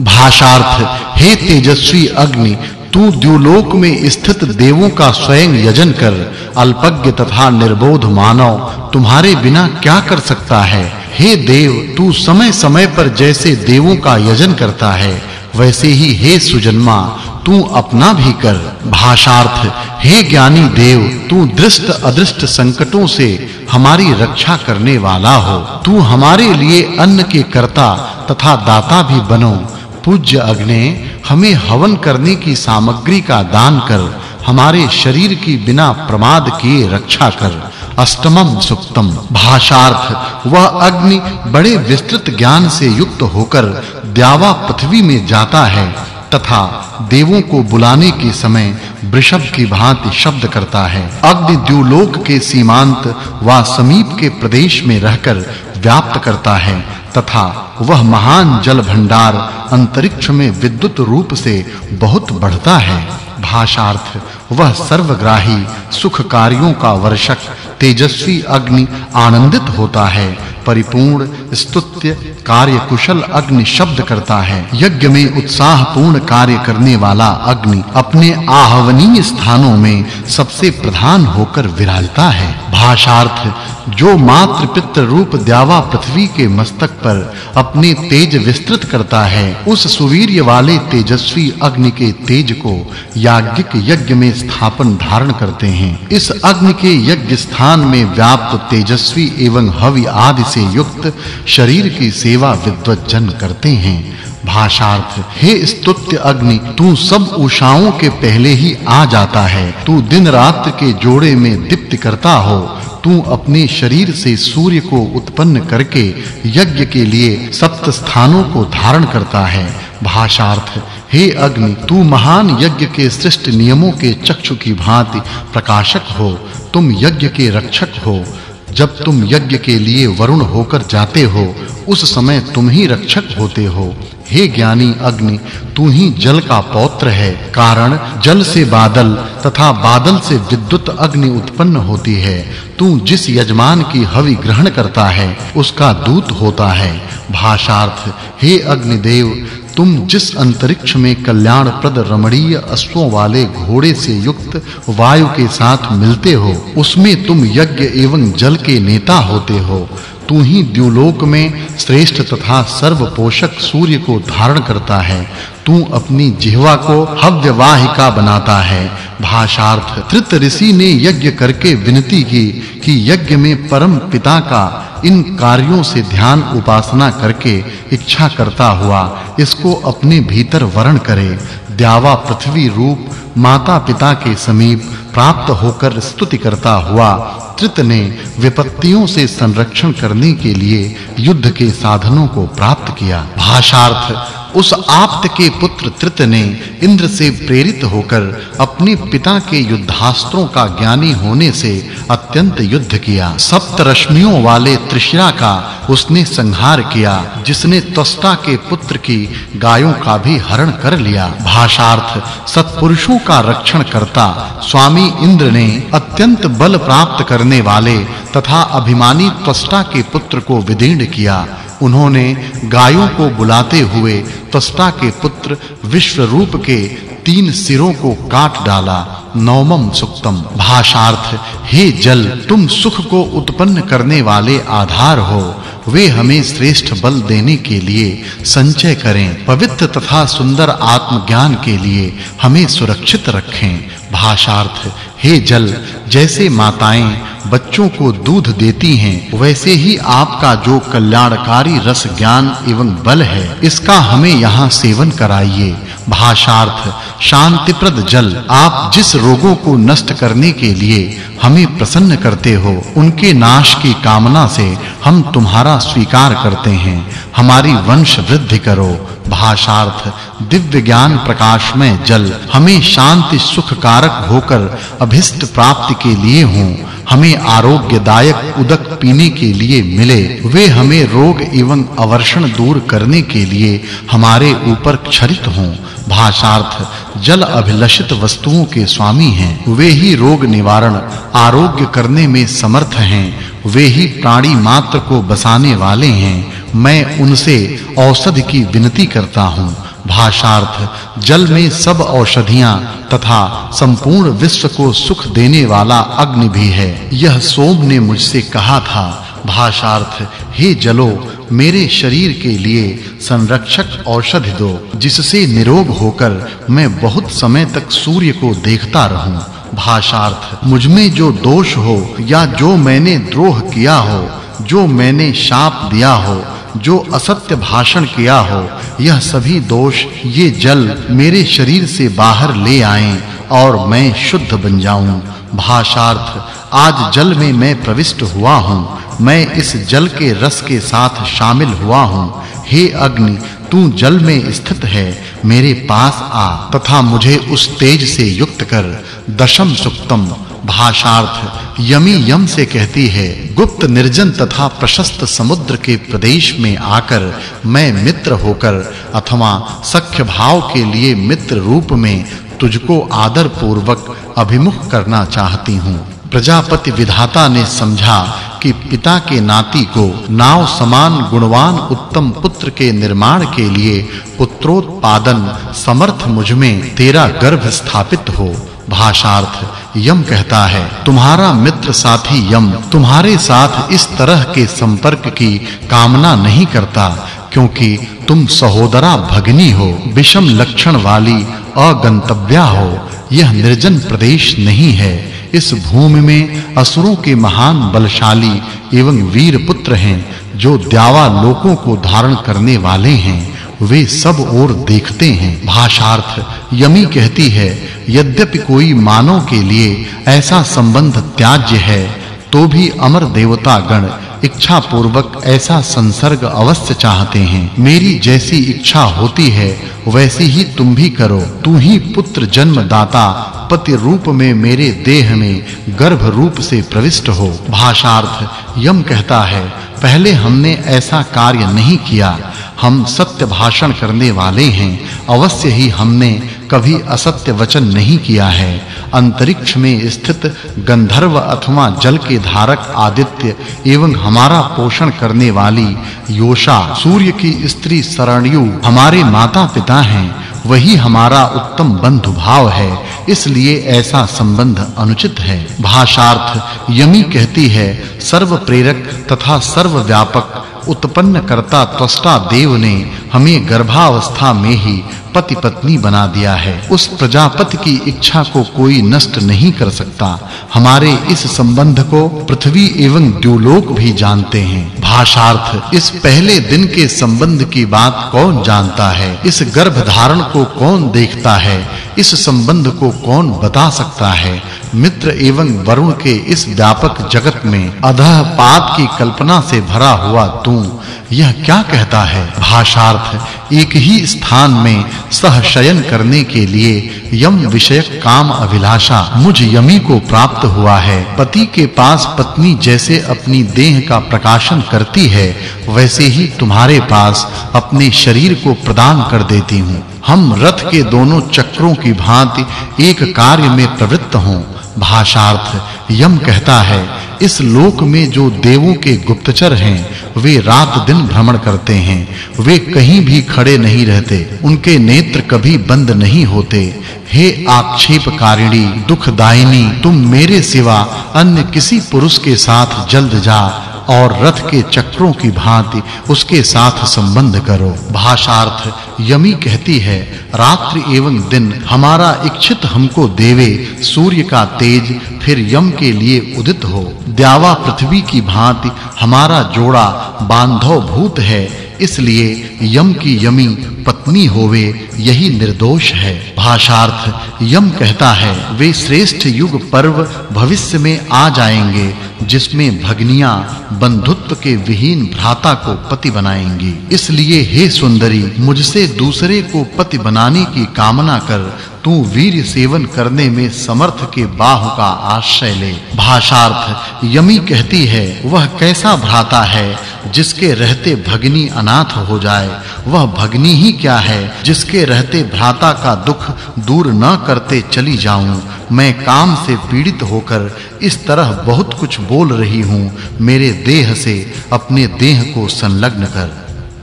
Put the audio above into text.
भाषार्थ, हे तेजस्वी अग्नि, तू द्युलोक में स्थित देवों का स्वयं यजन कर, अल्पज्ञ तथा निर्बोध मानव, तुम्हारे बिना क्या कर सकता है? हे देव, तू समय-समय पर जैसे देवों का यजन करता है, वैसे ही हे सुजन्मा, तू अपना भी कर। भाषार्थ, हे ज्ञानी देव, तू दृष्ट अदृष्ट संकटों से हमारी रक्षा करने वाला हो। तू हमारे लिए अन्न के कर्ता तथा दाता भी बनो। पूज्य अग्नि हमें हवन करने की सामग्री का दान कर, हमारे शरीर की बिना प्रमाद किए रक्षा कर। अष्टमम सुक्तम। भाषार्थ, वह अग्नि बड़े विस्तृत ज्ञान से युक्त होकर द्यावा पृथ्वी में जाता है तथा देवों को बुलाने के समय वृषभ की भांति शब्द करता है। अग्नि द्युलोक के सीमांत व समीप के प्रदेश में रहकर व्याप्त करता है। तथा वह महान जल भंडार अंतरिक्ष में विद्युत रूप से बहुत बढ़ता है। भाषार्थ, वह सर्वग्राही सुख कार्यों का वर्षक, तेजस्वी अग्नि आनंदित होता है। परिपूर्ण, स्तुत्य कार्य कुशल अग्नि शब्द करता है। यज्ञ में उत्साह पूर्ण कार्य करने वाला अग्नि अपने आहवनीय स्थानों में सबसे प्रधान होकर विराजता है। भाषार्थ, जो मात्र पितृ रूप द्यावा पृथ्वी के मस्तक पर अपने तेज विस्तृत करता है, उस सुवीर्य वाले तेजस्वी अग्नि के तेज को याज्ञिक यज्ञ में स्थापन धारण करते हैं। इस अग्नि के यज्ञ स्थान में व्याप्त तेजस्वी एवं हवि आदि से युक्त शरीर की सेवा विद्वत जन करते हैं। भाषार्थ, हे स्तुत्य अग्नि, तू सब उषाओं के पहले ही आ जाता है। तू दिन रात के जोड़े में दीप्ति करता हो। तू अपने शरीर से सूर्य को उत्पन्न करके यज्ञ के लिए सप्त स्थानों को धारण करता है। भाषार्थ, हे अग्नि, तू महान यज्ञ के सृष्ट नियमों के चक्षु की भांति प्रकाशक हो। तुम यज्ञ के रक्षक हो। जब तुम यज्ञ के लिए वरुण होकर जाते हो, उस समय तुम ही रक्षक होते हो। हे ज्ञानी अग्नि, तू ही जल का पौत्र है, कारण जल से बादल तथा बादल से विद्युत अग्नि उत्पन्न होती है। तू जिस यजमान की हवि ग्रहण करता है, उसका दूत होता है। भाषार्थ, हे अग्निदेव तुम जिस अंतरिक्ष में कल्याणप्रद रमणीय अश्वों वाले घोड़े से युक्त वायु के साथ मिलते हो, उसमें तुम यज्ञ एवं जल के नेता होते हो। तू ही द्युलोक में श्रेष्ठ तथा सर्व पोषक सूर्य को धारण करता है। तू अपनी जिह्वा को हव्यवाहिका बनाता है। भाषार्थ तृत ऋषि ने यज्ञ करके विनती की कि यज्ञ में परम पिता का इन कार्यों से ध्यान उपासना करके इच्छा करता हुआ इसको अपने भीतर वर्ण करे, द्यावा पृथ्वी रूप माता पिता के समीप प्राप्त होकर स्तुति करता हुआ तृत ने विपत्तियों से संरक्षण करने के लिए युद्ध के साधनों को प्राप्त किया। भाषार्थ उस आप्त के पुत्र तृत ने इंद्र से प्रेरित होकर अपने पिता के युद्धास्त्रों का ज्ञानी होने से अत्यंत युद्ध किया। सप्त रश्मियों वाले त्रिशिरा का उसने संहार किया, जिसने त्वष्टा के पुत्र की गायों का भी हरण कर लिया। भाषार्थ, सत्पुरुषों का रक्षण करता स्वामी इंद्र ने अत्यंत बल प्राप्त करने वाले तथा अभिमानी त्वष्टा के पुत्र को विदीर्ण किया। उन्होंने गायों को बुलाते हुए त्वष्टा के पुत्र विश्व रूप के तीन सिरों को काट डाला। नवमम सुक्तम, भाषार्थ, हे जल, तुम सुख को उत्पन्न करने वाले आधार हो। वे हमें श्रेष्ठ बल देने के लिए संचय करें। पवित्र तथा सुंदर आत्मज्ञान के लिए हमें सुरक्षित रखें। भाषार्थ। हे जल, जैसे माताएँ बच्चों को दूध देती हैं, वैसे ही आपका जो कल्याणकारी रस ज्ञान एवं बल है, इसका हमें यहाँ सेवन कराइए। भाषार्थ, शांतिप्रद जल, आप जिस रोगों को नष्ट करने के लिए हमें प्रसन्न करते हो, उनके नाश की कामना से हम तुम्हारा स्वीकार करते हैं। हमारी वंश वृद्धि करो भाषार्थ, दिव्य ज्ञान प्रकाश में जल। हमें शांति सुख कारक होकर अभिष्ट प्राप्ति के लिए हों। हमें आरोग्यदायक उदक पीने के लिए मिले। वे हमें रोग एवं अवर्षण दूर करने के लिए हमारे ऊपर क्षरित हों। भाषार्थ, जल अभिलषित वस्तुओं के स्वामी हैं। वे ही रोग निवारण, आरोग्य करने में समर्थ हैं। वे ही प्राणी मात्र को बसाने वाले हैं। मैं उनसे औषधि की विनती करता हूँ। भाषार्थ, जल में सब औषधियाँ तथा संपूर्ण विश्व को सुख देने वाला अग्नि भी है। यह सोम ने मुझसे कहा था। भाषार्थ, हे जलो, मेरे शरीर के लिए संरक्षक औषधि दो, जिससे निरोग होकर मैं बहुत समय तक सूर्य को देखता रहूँ। भाषार्थ मुझमें जो दोष हो या जो मैंने द्रोह किया हो, जो मैंने शाप दिया हो जो असत्य भाषण किया हो, यह सभी दोष ये जल मेरे शरीर से बाहर ले आएँ और मैं शुद्ध बन जाऊँ। भाषार्थ, आज जल में मैं प्रविष्ट हुआ हूँ, मैं इस जल के रस के साथ शामिल हुआ हूँ। हे अग्नि, तू जल में स्थित है, मेरे पास आ, तथा मुझे उस तेज से युक्त कर, दशम सुक्तम भाषार्थ यमी यम से कहती है, गुप्त निर्जन तथा प्रशस्त समुद्र के प्रदेश में आकर मैं मित्र होकर अथवा सख्य भाव के लिए मित्र रूप में तुझको आदर पूर्वक अभिमुख करना चाहती हूँ। प्रजापति विधाता ने समझा कि पिता के नाती को नाव समान गुणवान उत्तम पुत्र के निर्माण के लिए पुत्रोत्पादन समर्थ मुझमें तेरा गर्भ स्थापित हो। भाषार्थ यम कहता है, तुम्हारा मित्र साथी यम, तुम्हारे साथ इस तरह के संपर्क की कामना नहीं करता, क्योंकि तुम सहोदरा भगनी हो, विषम लक्षण वाली अगंतव्या हो, यह निर्जन प्रदेश नहीं है। इस भूमि में असुरों के महान बलशाली एवं वीर पुत्र हैं, जो द्यावा लोकों को धारण करने वाले हैं। वे सब ओर देखते हैं। भाषार्थ, यमी कहती है, यद्यपि कोई मानव के लिए ऐसा संबंध त्याज्य है तो भी अमर देवता गण इच्छा पूर्वक ऐसा संसर्ग अवश्य चाहते हैं। मेरी जैसी इच्छा होती है, वैसी ही तुम भी करो। तू ही पुत्र जन्म दाता पति रूप में मेरे देह में गर्भ रूप से प्रविष्ट हो। भाषार्थ, यम कहता है, पहले हमने ऐसा कार्य नहीं किया हम सत्य भाषण करने वाले हैं, अवश्य ही हमने कभी असत्य वचन नहीं किया है। अंतरिक्ष में स्थित गंधर्व अथवा जल के धारक आदित्य एवं हमारा पोषण करने वाली योषा सूर्य की स्त्री सरण्यु हमारे माता-पिता हैं, वही हमारा उत्तम बंधु भाव है, इसलिए ऐसा संबंध अनुचित है। भाषार्थ यमी कहती है सर्व प्रेरक तथा सर्व व्यापक उत्पन्न करता त्वष्टा देव ने हमें गर्भावस्था में ही पति पत्नी बना दिया है। उस प्रजापति की इच्छा को कोई नष्ट नहीं कर सकता। हमारे इस संबंध को पृथ्वी एवं द्युलोक भी जानते हैं। भाषार्थ, इस पहले दिन के संबंध की बात कौन जानता है? इस गर्भ धारण को कौन देखता है? इस संबंध को कौन बता सकता है? मित्र एवं वरुण के इस व्यापक जगत में अधः पाद की कल्पना से भरा हुआ तू, यह क्या कहता है? भाषार्थ, एक ही स्थान में सहशयन करने के लिए यम विषयक काम अभिलाषा मुझ यमी को प्राप्त हुआ है। पति के पास पत्नी जैसे अपनी देह का प्रकाशन करती है, वैसे ही तुम्हारे पास अपने शरीर को प्रदान कर देती हूँ। हम रथ के दोनों चक्रों की भांति एक कार्य में प्रवृत्त हों। भाषार्थ, यम कहता है, इस लोक में जो देवों के गुप्तचर हैं, वे रात दिन भ्रमण करते हैं। वे कहीं भी खड़े नहीं रहते, उनके नेत्र कभी बंद नहीं होते। हे आक्षेपकारिणी दुखदायिनी, तुम मेरे सिवा अन्य किसी पुरुष के साथ जल्द जा। और रथ के चक्रों की भांति उसके साथ संबंध करो। भाषार्थ, यमी कहती है, रात्रि एवं दिन हमारा इच्छित हमको देवे, सूर्य का तेज फिर यम के लिए उदित हो। द्यावा पृथ्वी की भांति हमारा जोड़ा बांधव भूत है इसलिए यम की यमी पत्नी होवे यही निर्दोष है। भाषार्थ, यम कहता है, वे श्रेष्ठ युग पर्व भविष्य में आ जाएँगे, जिसमें भगनियाँ बंधुत्व के विहीन भ्राता को पति बनाएँगी। इसलिए हे सुंदरी, मुझसे दूसरे को पति बनाने की कामना कर, तू वीर सेवन करने में समर्थ के बाहु का आश्रय ले। भाषार्थ, यमी कहती है, वह कैसा भ्राता है? जिसके रहते भगनी अनाथ हो जाए, वह भगनी ही क्या है? जिसके रहते भ्राता का दुख दूर न करते चली जाऊँ, मैं काम से पीड़ित होकर इस तरह बहुत कुछ बोल रही हूँ। मेरे देह से अपने देह को संलग्न कर।